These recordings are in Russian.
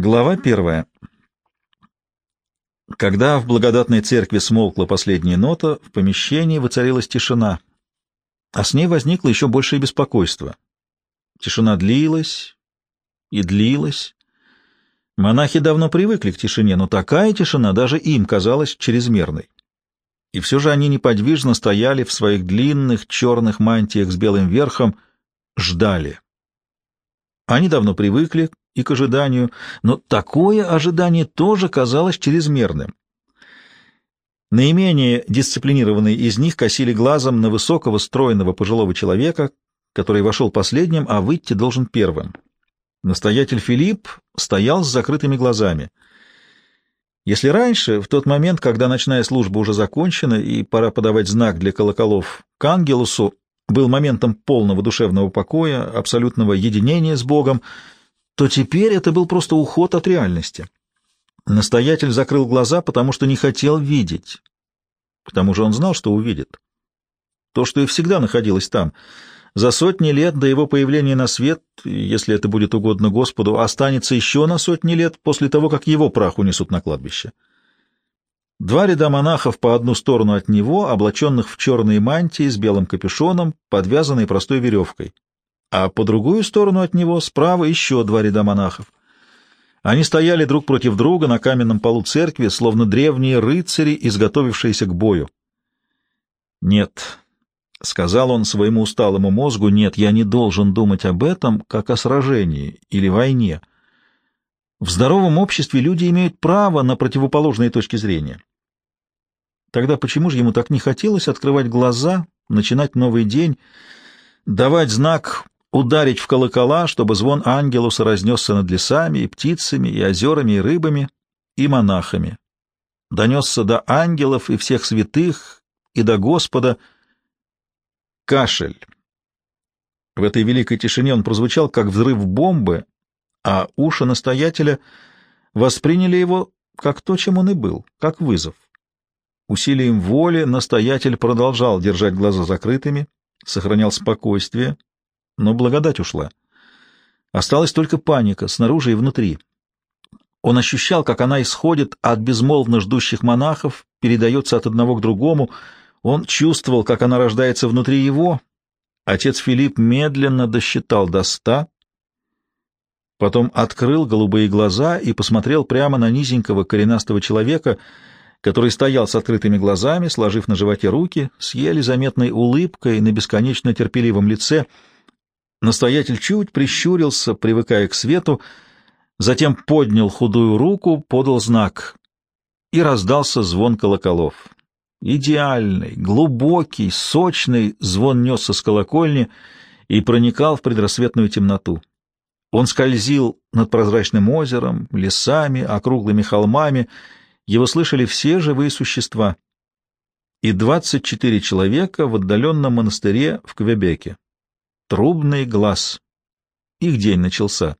Глава первая. Когда в благодатной церкви смолкла последняя нота, в помещении воцарилась тишина, а с ней возникло еще большее беспокойство. Тишина длилась и длилась. Монахи давно привыкли к тишине, но такая тишина даже им казалась чрезмерной. И все же они неподвижно стояли в своих длинных черных мантиях с белым верхом, ждали. Они давно привыкли и к ожиданию, но такое ожидание тоже казалось чрезмерным. Наименее дисциплинированные из них косили глазом на высокого, стройного пожилого человека, который вошел последним, а выйти должен первым. Настоятель Филипп стоял с закрытыми глазами. Если раньше, в тот момент, когда ночная служба уже закончена и пора подавать знак для колоколов к ангелусу, был моментом полного душевного покоя, абсолютного единения с Богом, то теперь это был просто уход от реальности. Настоятель закрыл глаза, потому что не хотел видеть. К тому же он знал, что увидит. То, что и всегда находилось там. За сотни лет до его появления на свет, если это будет угодно Господу, останется еще на сотни лет после того, как его прах унесут на кладбище. Два ряда монахов по одну сторону от него, облаченных в черные мантии с белым капюшоном, подвязанные простой веревкой а по другую сторону от него справа еще два ряда монахов. Они стояли друг против друга на каменном полу церкви, словно древние рыцари, изготовившиеся к бою. «Нет», — сказал он своему усталому мозгу, — «нет, я не должен думать об этом, как о сражении или войне. В здоровом обществе люди имеют право на противоположные точки зрения». Тогда почему же ему так не хотелось открывать глаза, начинать новый день, давать знак ударить в колокола, чтобы звон ангелуса разнесся над лесами и птицами, и озерами, и рыбами, и монахами. Донесся до ангелов и всех святых, и до Господа кашель. В этой великой тишине он прозвучал, как взрыв бомбы, а уши настоятеля восприняли его как то, чем он и был, как вызов. Усилием воли настоятель продолжал держать глаза закрытыми, сохранял спокойствие — но благодать ушла. Осталась только паника снаружи и внутри. Он ощущал, как она исходит от безмолвно ждущих монахов, передается от одного к другому. Он чувствовал, как она рождается внутри его. Отец Филипп медленно досчитал до ста, потом открыл голубые глаза и посмотрел прямо на низенького коренастого человека, который стоял с открытыми глазами, сложив на животе руки, с еле заметной улыбкой на бесконечно терпеливом лице — Настоятель чуть прищурился, привыкая к свету, затем поднял худую руку, подал знак, и раздался звон колоколов. Идеальный, глубокий, сочный звон несся с колокольни и проникал в предрассветную темноту. Он скользил над прозрачным озером, лесами, округлыми холмами. Его слышали все живые существа. И двадцать четыре человека в отдаленном монастыре в Квебеке. Трубный глаз. Их день начался.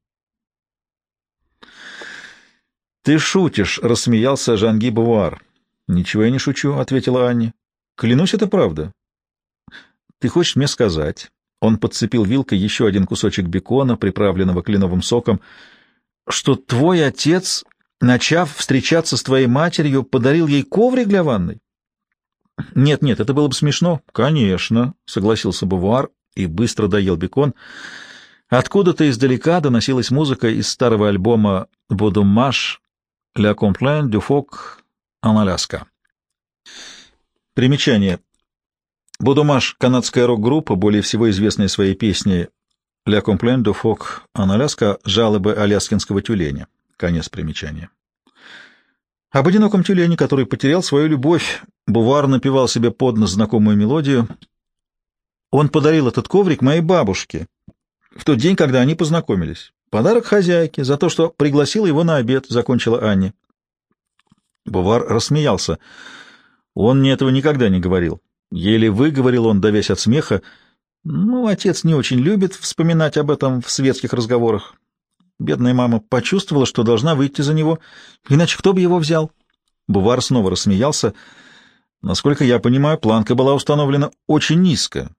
«Ты шутишь», — рассмеялся Жанги Бувар. «Ничего я не шучу», — ответила Анни. «Клянусь, это правда». «Ты хочешь мне сказать?» Он подцепил вилкой еще один кусочек бекона, приправленного кленовым соком, что твой отец, начав встречаться с твоей матерью, подарил ей коврик для ванной? Нет, нет, это было бы смешно. Конечно, согласился Бувар и быстро доел бекон. Откуда-то издалека доносилась музыка из старого альбома «Бодумаш «La Complaint du Foc en Alaska». Примечание. Бодумаш — канадская рок-группа, более всего известная своей песней «La Complaint du Foc en Alaska» — «Жалобы аляскинского тюленя». Конец примечания. Об одиноком тюлене, который потерял свою любовь, Бувар напевал себе под нос знакомую мелодию — он подарил этот коврик моей бабушке в тот день, когда они познакомились. Подарок хозяйке за то, что пригласила его на обед, — закончила Анни. Бувар рассмеялся. Он мне этого никогда не говорил. Еле выговорил он, давясь от смеха. Ну, отец не очень любит вспоминать об этом в светских разговорах. Бедная мама почувствовала, что должна выйти за него, иначе кто бы его взял? Бувар снова рассмеялся. Насколько я понимаю, планка была установлена очень низко,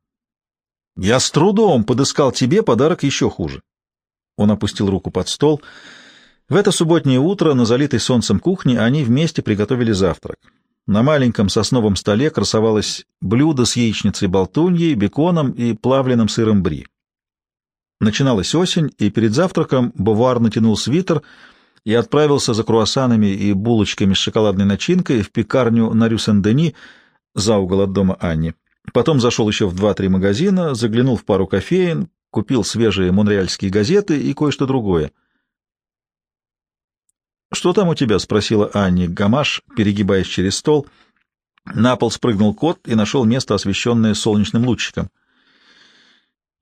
я с трудом подыскал тебе подарок еще хуже. Он опустил руку под стол. В это субботнее утро на залитой солнцем кухне они вместе приготовили завтрак. На маленьком сосновом столе красовалось блюдо с яичницей болтуньей, беконом и плавленным сыром бри. Начиналась осень, и перед завтраком Бувар натянул свитер и отправился за круассанами и булочками с шоколадной начинкой в пекарню на Рю-Сен-Дени за угол от дома Анни. Потом зашел еще в два-три магазина, заглянул в пару кофеин, купил свежие монреальские газеты и кое-что другое. «Что там у тебя?» — спросила Анни Гамаш, перегибаясь через стол. На пол спрыгнул кот и нашел место, освещенное солнечным лучиком.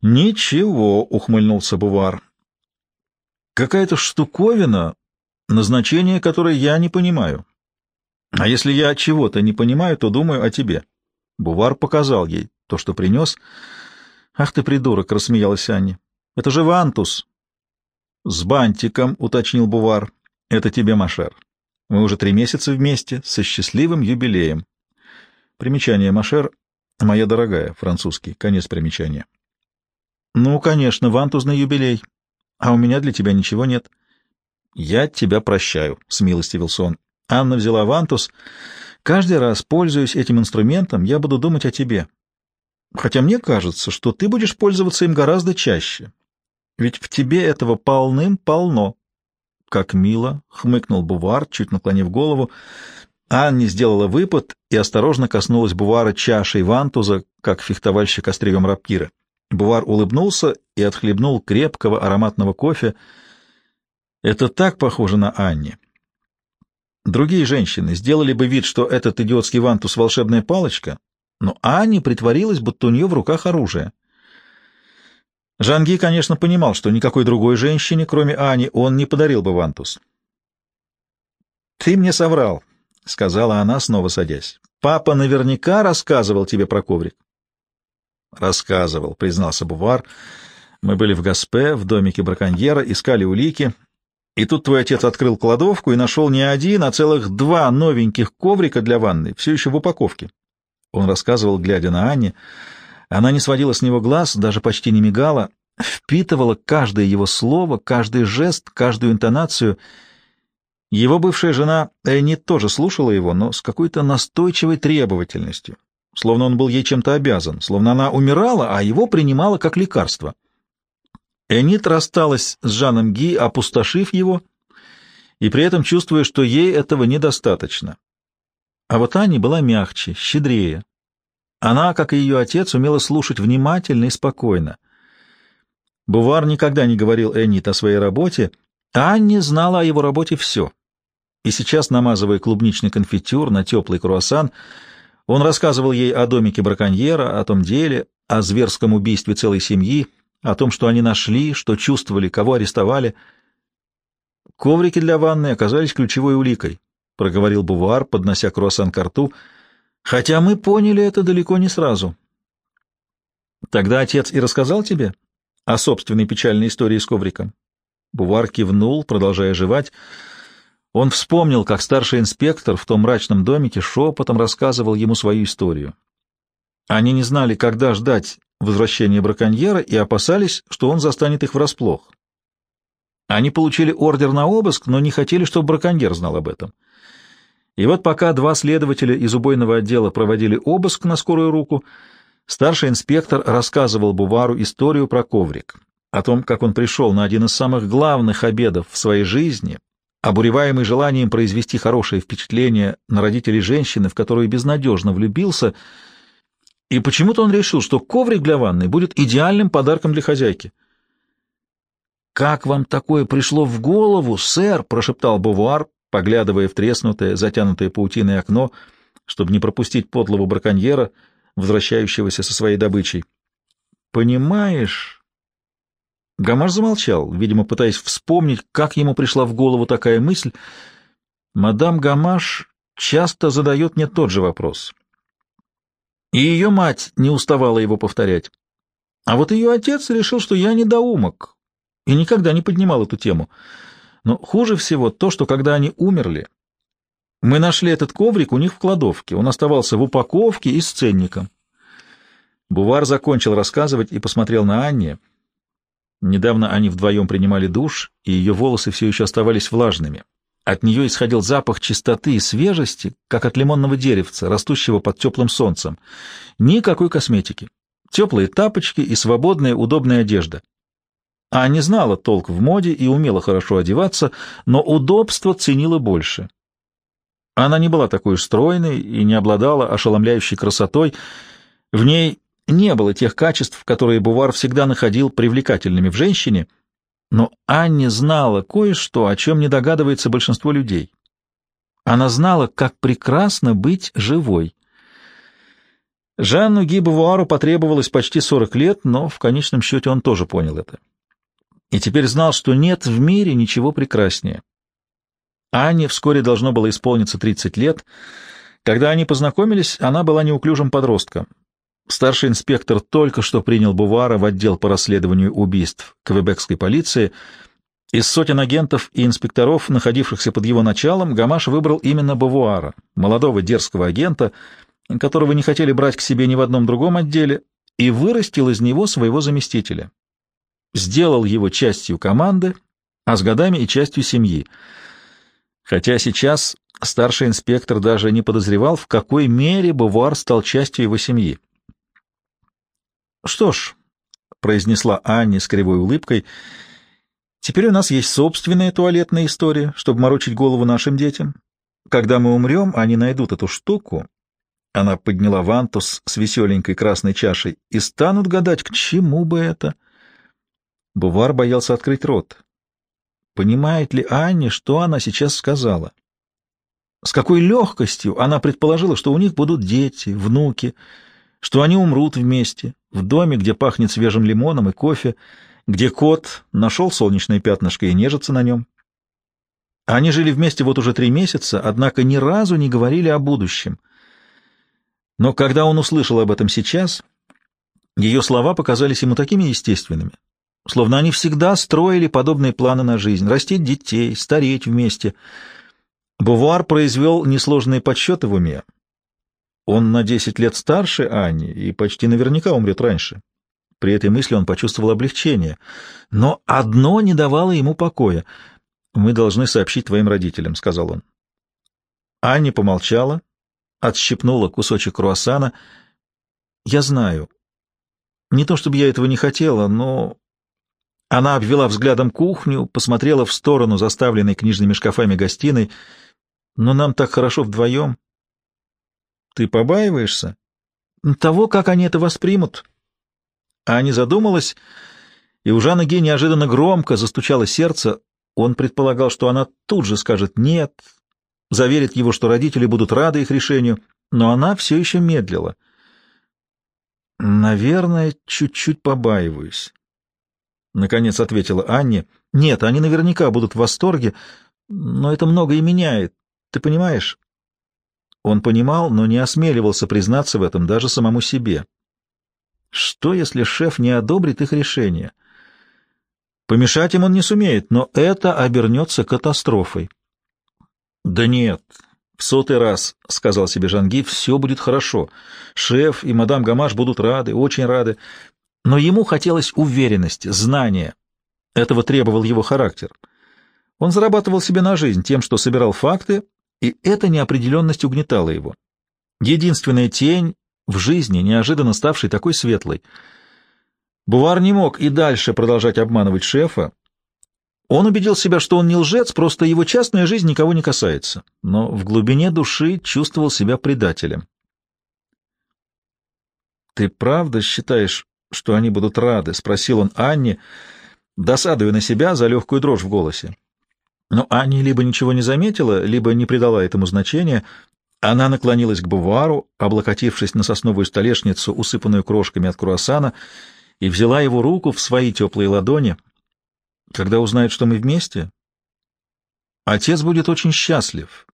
«Ничего», — ухмыльнулся Бувар. «Какая-то штуковина, назначение которой я не понимаю. А если я чего-то не понимаю, то думаю о тебе». Бувар показал ей то, что принес. «Ах ты, придурок!» — рассмеялась Анни. «Это же Вантус!» «С бантиком», — уточнил Бувар. «Это тебе, Машер. Мы уже три месяца вместе, со счастливым юбилеем». Примечание Машер — моя дорогая, французский, конец примечания. «Ну, конечно, вантузный юбилей. А у меня для тебя ничего нет». «Я тебя прощаю», — смилостивился он. Анна взяла вантус. «Каждый раз, пользуясь этим инструментом, я буду думать о тебе. Хотя мне кажется, что ты будешь пользоваться им гораздо чаще. Ведь в тебе этого полным-полно». «Как мило!» — хмыкнул Бувар, чуть наклонив голову. Анни сделала выпад и осторожно коснулась Бувара чашей вантуза, как фехтовальщик острием рапира. Бувар улыбнулся и отхлебнул крепкого ароматного кофе. Это так похоже на Анни. Другие женщины сделали бы вид, что этот идиотский вантус — волшебная палочка, но Анни притворилась, будто у нее в руках оружие. Жанги, конечно, понимал, что никакой другой женщине, кроме Ани, он не подарил бы вантус. «Ты мне соврал», — сказала она, снова садясь. «Папа наверняка рассказывал тебе про коврик». Рассказывал, признался Бувар. Мы были в Гаспе, в домике браконьера, искали улики. И тут твой отец открыл кладовку и нашел не один, а целых два новеньких коврика для ванны, все еще в упаковке. Он рассказывал, глядя на Анне. Она не сводила с него глаз, даже почти не мигала, впитывала каждое его слово, каждый жест, каждую интонацию. Его бывшая жена Энни тоже слушала его, но с какой-то настойчивой требовательностью словно он был ей чем-то обязан, словно она умирала, а его принимала как лекарство. Энит рассталась с Жаном Ги, опустошив его, и при этом чувствуя, что ей этого недостаточно. А вот Аня была мягче, щедрее. Она, как и ее отец, умела слушать внимательно и спокойно. Бувар никогда не говорил Энит о своей работе, а Анни знала о его работе все. И сейчас, намазывая клубничный конфитюр на теплый круассан, он рассказывал ей о домике браконьера, о том деле, о зверском убийстве целой семьи, о том, что они нашли, что чувствовали, кого арестовали. Коврики для ванны оказались ключевой уликой, — проговорил Бувуар, поднося круассан к рту, — хотя мы поняли это далеко не сразу. Тогда отец и рассказал тебе о собственной печальной истории с ковриком? Бувар кивнул, продолжая жевать, — он вспомнил, как старший инспектор в том мрачном домике шепотом рассказывал ему свою историю. Они не знали, когда ждать возвращения браконьера и опасались, что он застанет их врасплох. Они получили ордер на обыск, но не хотели, чтобы браконьер знал об этом. И вот пока два следователя из убойного отдела проводили обыск на скорую руку, старший инспектор рассказывал Бувару историю про коврик, о том, как он пришел на один из самых главных обедов в своей жизни, обуреваемый желанием произвести хорошее впечатление на родителей женщины, в которую безнадежно влюбился, и почему-то он решил, что коврик для ванны будет идеальным подарком для хозяйки. «Как вам такое пришло в голову, сэр?» — прошептал Бувуар, поглядывая в треснутое, затянутое паутиной окно, чтобы не пропустить подлого браконьера, возвращающегося со своей добычей. «Понимаешь...» Гамаш замолчал, видимо, пытаясь вспомнить, как ему пришла в голову такая мысль. Мадам Гамаш часто задает мне тот же вопрос. И ее мать не уставала его повторять. А вот ее отец решил, что я недоумок, и никогда не поднимал эту тему. Но хуже всего то, что когда они умерли, мы нашли этот коврик у них в кладовке. Он оставался в упаковке и с ценником. Бувар закончил рассказывать и посмотрел на Анне. Недавно они вдвоем принимали душ, и ее волосы все еще оставались влажными. От нее исходил запах чистоты и свежести, как от лимонного деревца, растущего под теплым солнцем. Никакой косметики. Теплые тапочки и свободная удобная одежда. А не знала толк в моде и умела хорошо одеваться, но удобство ценила больше. Она не была такой стройной и не обладала ошеломляющей красотой. В ней не было тех качеств, которые Бувар всегда находил привлекательными в женщине, но Анне знала кое-что, о чем не догадывается большинство людей. Она знала, как прекрасно быть живой. Жанну Ги Бувуару потребовалось почти 40 лет, но в конечном счете он тоже понял это и теперь знал, что нет в мире ничего прекраснее. Анне вскоре должно было исполниться 30 лет. Когда они познакомились, она была неуклюжим подростком. Старший инспектор только что принял Бувара в отдел по расследованию убийств квебекской полиции. Из сотен агентов и инспекторов, находившихся под его началом, Гамаш выбрал именно Бувуара, молодого дерзкого агента, которого не хотели брать к себе ни в одном другом отделе, и вырастил из него своего заместителя сделал его частью команды, а с годами и частью семьи. Хотя сейчас старший инспектор даже не подозревал, в какой мере Бувар стал частью его семьи. «Что ж», — произнесла Анни с кривой улыбкой, — «теперь у нас есть собственная туалетная история, чтобы морочить голову нашим детям. Когда мы умрем, они найдут эту штуку». Она подняла вантус с веселенькой красной чашей и станут гадать, к чему бы это. Бувар боялся открыть рот. Понимает ли Анни, что она сейчас сказала? С какой легкостью она предположила, что у них будут дети, внуки, что они умрут вместе, в доме, где пахнет свежим лимоном и кофе, где кот нашел солнечное пятнышко и нежится на нем. Они жили вместе вот уже три месяца, однако ни разу не говорили о будущем. Но когда он услышал об этом сейчас, ее слова показались ему такими естественными, словно они всегда строили подобные планы на жизнь, растить детей, стареть вместе. Бувуар произвел несложные подсчеты в уме. Он на десять лет старше Ани и почти наверняка умрет раньше. При этой мысли он почувствовал облегчение. Но одно не давало ему покоя. «Мы должны сообщить твоим родителям», — сказал он. Анни помолчала, отщипнула кусочек круассана. «Я знаю. Не то чтобы я этого не хотела, но она обвела взглядом кухню, посмотрела в сторону заставленной книжными шкафами гостиной. «Но нам так хорошо вдвоем». «Ты побаиваешься?» «Того, как они это воспримут». Аня задумалась, и у Жанны Ге неожиданно громко застучало сердце. Он предполагал, что она тут же скажет «нет», заверит его, что родители будут рады их решению, но она все еще медлила. «Наверное, чуть-чуть побаиваюсь». — наконец ответила Анне. — Нет, они наверняка будут в восторге, но это многое меняет. Ты понимаешь? Он понимал, но не осмеливался признаться в этом даже самому себе. Что, если шеф не одобрит их решение? Помешать им он не сумеет, но это обернется катастрофой. — Да нет, в сотый раз, — сказал себе Жанги, — все будет хорошо. Шеф и мадам Гамаш будут рады, очень рады. Но ему хотелось уверенности, знания. Этого требовал его характер. Он зарабатывал себе на жизнь тем, что собирал факты, и эта неопределенность угнетала его. Единственная тень в жизни, неожиданно ставшей такой светлой. Бувар не мог и дальше продолжать обманывать шефа. Он убедил себя, что он не лжец, просто его частная жизнь никого не касается, но в глубине души чувствовал себя предателем. «Ты правда считаешь, что они будут рады? — спросил он Анне, досадуя на себя за легкую дрожь в голосе. Но Анне либо ничего не заметила, либо не придала этому значения. Она наклонилась к бувару, облокотившись на сосновую столешницу, усыпанную крошками от круассана, и взяла его руку в свои теплые ладони. Когда узнает, что мы вместе, отец будет очень счастлив.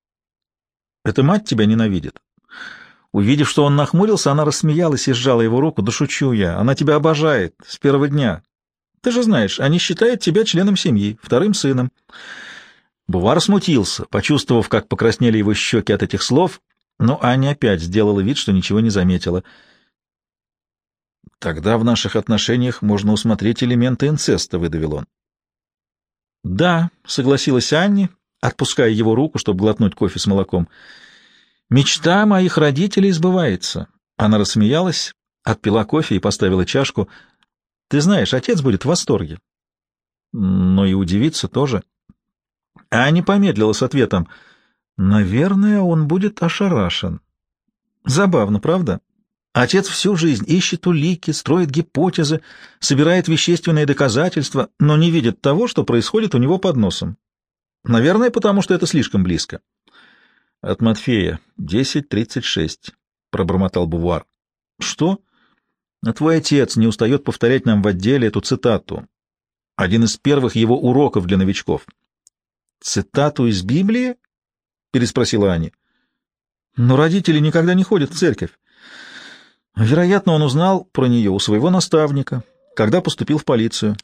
Эта мать тебя ненавидит. Увидев, что он нахмурился, она рассмеялась и сжала его руку. «Да шучу я. Она тебя обожает. С первого дня. Ты же знаешь, они считают тебя членом семьи, вторым сыном». Бувар смутился, почувствовав, как покраснели его щеки от этих слов, но Аня опять сделала вид, что ничего не заметила. Тогда в наших отношениях можно усмотреть элементы инцеста, — выдавил он. — Да, — согласилась Анни, отпуская его руку, чтобы глотнуть кофе с молоком. — Мечта моих родителей сбывается. Она рассмеялась, отпила кофе и поставила чашку. — Ты знаешь, отец будет в восторге. Но и удивиться тоже. Аня помедлила с ответом. — Наверное, он будет ошарашен. Забавно, правда? Отец всю жизнь ищет улики, строит гипотезы, собирает вещественные доказательства, но не видит того, что происходит у него под носом. Наверное, потому что это слишком близко. — От Матфея, 10.36, — пробормотал Бувар. — Что? — Твой отец не устает повторять нам в отделе эту цитату. Один из первых его уроков для новичков. — Цитату из Библии? — переспросила Аня. — Но родители никогда не ходят в церковь. Вероятно, он узнал про нее у своего наставника, когда поступил в полицию.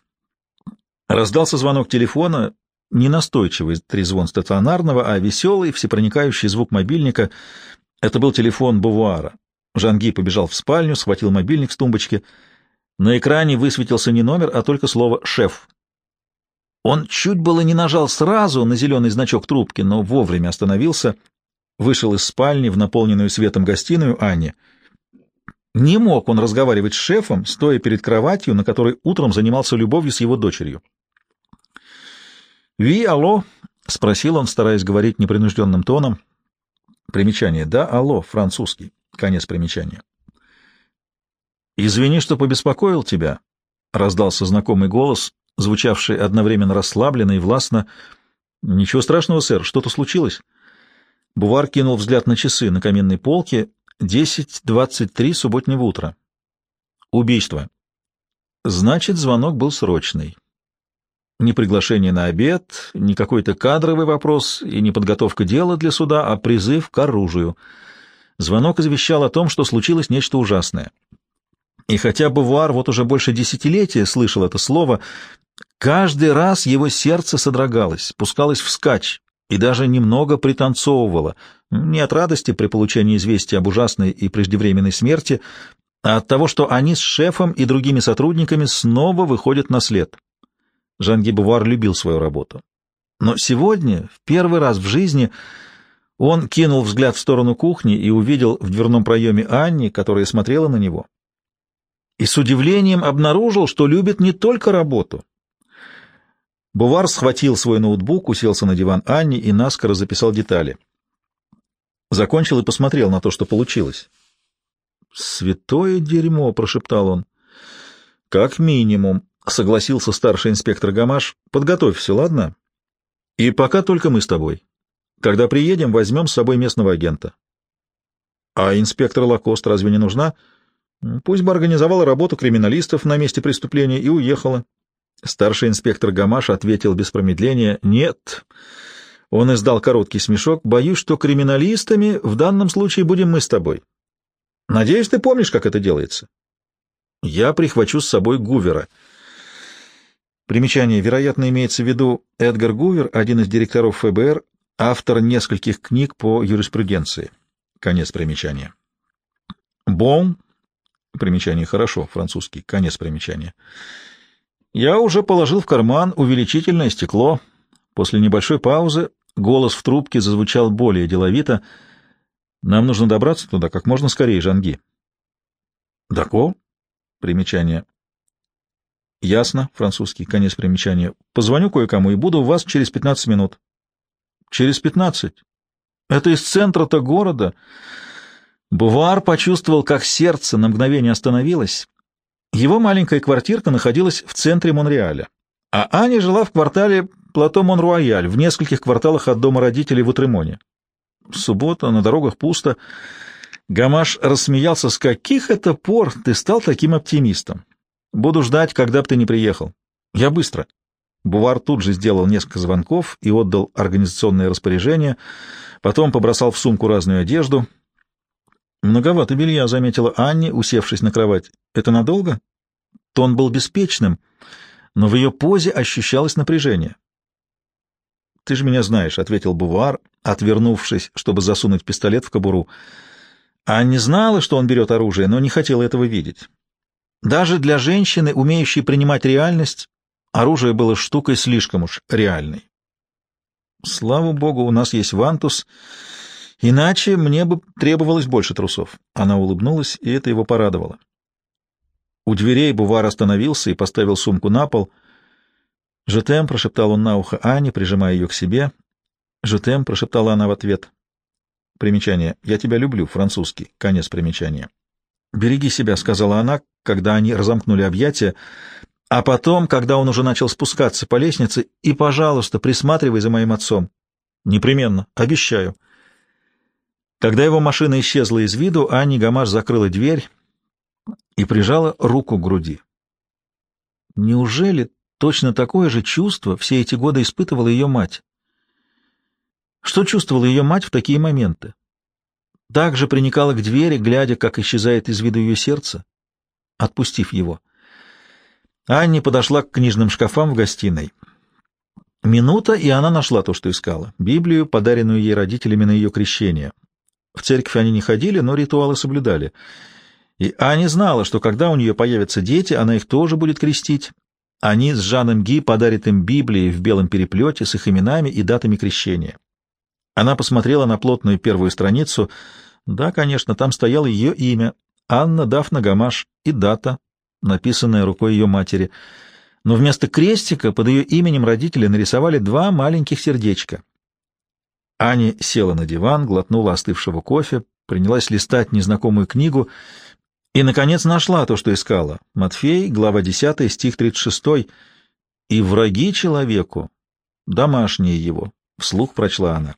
Раздался звонок телефона, не настойчивый трезвон стационарного, а веселый, всепроникающий звук мобильника. Это был телефон Бувуара. Жанги побежал в спальню, схватил мобильник с тумбочки. На экране высветился не номер, а только слово «шеф». Он чуть было не нажал сразу на зеленый значок трубки, но вовремя остановился, вышел из спальни в наполненную светом гостиную Анне — не мог он разговаривать с шефом, стоя перед кроватью, на которой утром занимался любовью с его дочерью. «Ви, алло?» — спросил он, стараясь говорить непринужденным тоном. Примечание. «Да, алло, французский». Конец примечания. «Извини, что побеспокоил тебя», — раздался знакомый голос, звучавший одновременно расслабленно и властно. «Ничего страшного, сэр, что-то случилось?» Бувар кинул взгляд на часы на каминной полке 10.23 субботнего утра. Убийство. Значит, звонок был срочный. Не приглашение на обед, не какой-то кадровый вопрос и не подготовка дела для суда, а призыв к оружию. Звонок извещал о том, что случилось нечто ужасное. И хотя Бувуар вот уже больше десятилетия слышал это слово, каждый раз его сердце содрогалось, пускалось вскачь и даже немного пританцовывало — не от радости при получении известия об ужасной и преждевременной смерти, а от того, что они с шефом и другими сотрудниками снова выходят на след. Жанги Бувар любил свою работу. Но сегодня, в первый раз в жизни, он кинул взгляд в сторону кухни и увидел в дверном проеме Анни, которая смотрела на него. И с удивлением обнаружил, что любит не только работу. Бувар схватил свой ноутбук, уселся на диван Анни и наскоро записал детали — Закончил и посмотрел на то, что получилось. «Святое дерьмо!» — прошептал он. «Как минимум», — согласился старший инспектор Гамаш. «Подготовь все, ладно? И пока только мы с тобой. Когда приедем, возьмем с собой местного агента». «А инспектор Лакост разве не нужна?» «Пусть бы организовала работу криминалистов на месте преступления и уехала». Старший инспектор Гамаш ответил без промедления «Нет». Он издал короткий смешок. «Боюсь, что криминалистами в данном случае будем мы с тобой. Надеюсь, ты помнишь, как это делается?» «Я прихвачу с собой Гувера». Примечание, вероятно, имеется в виду Эдгар Гувер, один из директоров ФБР, автор нескольких книг по юриспруденции. Конец примечания. Бон. Примечание хорошо, французский. Конец примечания. Я уже положил в карман увеличительное стекло. После небольшой паузы Голос в трубке зазвучал более деловито. «Нам нужно добраться туда как можно скорее, Жанги». «Дако?» Примечание. «Ясно, французский, конец примечания. Позвоню кое-кому и буду у вас через пятнадцать минут». «Через пятнадцать? Это из центра-то города». Бувар почувствовал, как сердце на мгновение остановилось. Его маленькая квартирка находилась в центре Монреаля, а Аня жила в квартале плато Монруаяль, в нескольких кварталах от дома родителей в Утремоне. Суббота, на дорогах пусто. Гамаш рассмеялся, с каких это пор ты стал таким оптимистом? Буду ждать, когда бы ты не приехал. Я быстро. Бувар тут же сделал несколько звонков и отдал организационное распоряжение, потом побросал в сумку разную одежду. Многовато белья, заметила Анни, усевшись на кровать. Это надолго? Тон был беспечным, но в ее позе ощущалось напряжение. Ты же меня знаешь, — ответил Бувар, отвернувшись, чтобы засунуть пистолет в кобуру. А не знала, что он берет оружие, но не хотела этого видеть. Даже для женщины, умеющей принимать реальность, оружие было штукой слишком уж реальной. Слава богу, у нас есть вантус, иначе мне бы требовалось больше трусов. Она улыбнулась, и это его порадовало. У дверей Бувар остановился и поставил сумку на пол. «Жетем», — прошептал он на ухо Ане, прижимая ее к себе. «Жетем», — прошептала она в ответ. Примечание. «Я тебя люблю», французский. Конец примечания. «Береги себя», — сказала она, когда они разомкнули объятия, а потом, когда он уже начал спускаться по лестнице, «и, пожалуйста, присматривай за моим отцом». «Непременно, обещаю». Когда его машина исчезла из виду, Анни Гамаш закрыла дверь и прижала руку к груди. Неужели точно такое же чувство все эти годы испытывала ее мать? Что чувствовала ее мать в такие моменты? Также приникала к двери, глядя, как исчезает из виду ее сердце, отпустив его. Анни подошла к книжным шкафам в гостиной. Минута, и она нашла то, что искала — Библию, подаренную ей родителями на ее крещение. В церковь они не ходили, но ритуалы соблюдали. И Аня знала, что когда у нее появятся дети, она их тоже будет крестить. Они с Жаном Ги подарят им Библии в белом переплете с их именами и датами крещения. Она посмотрела на плотную первую страницу. Да, конечно, там стояло ее имя — Анна Дафна Гамаш и дата, написанная рукой ее матери. Но вместо крестика под ее именем родители нарисовали два маленьких сердечка. Аня села на диван, глотнула остывшего кофе, принялась листать незнакомую книгу и, наконец, нашла то, что искала. Матфей, глава 10, стих 36. «И враги человеку, домашние его», — вслух прочла она.